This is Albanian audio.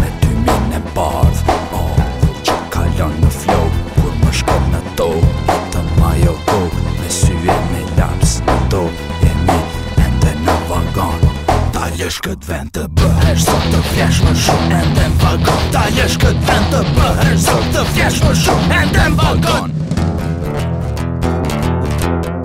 Me tymin e bardhë O Kur që kalon në flow Kur më shkon në to Të ma jo go Me sy e me laps në to E mi ende në vagon Ta lësh këtë vend të bëhesh Sot të flesh më shumë Ende në vagon Ta lësh këtë vend të bëhesh Sot të flesh më shumë Ende në vagon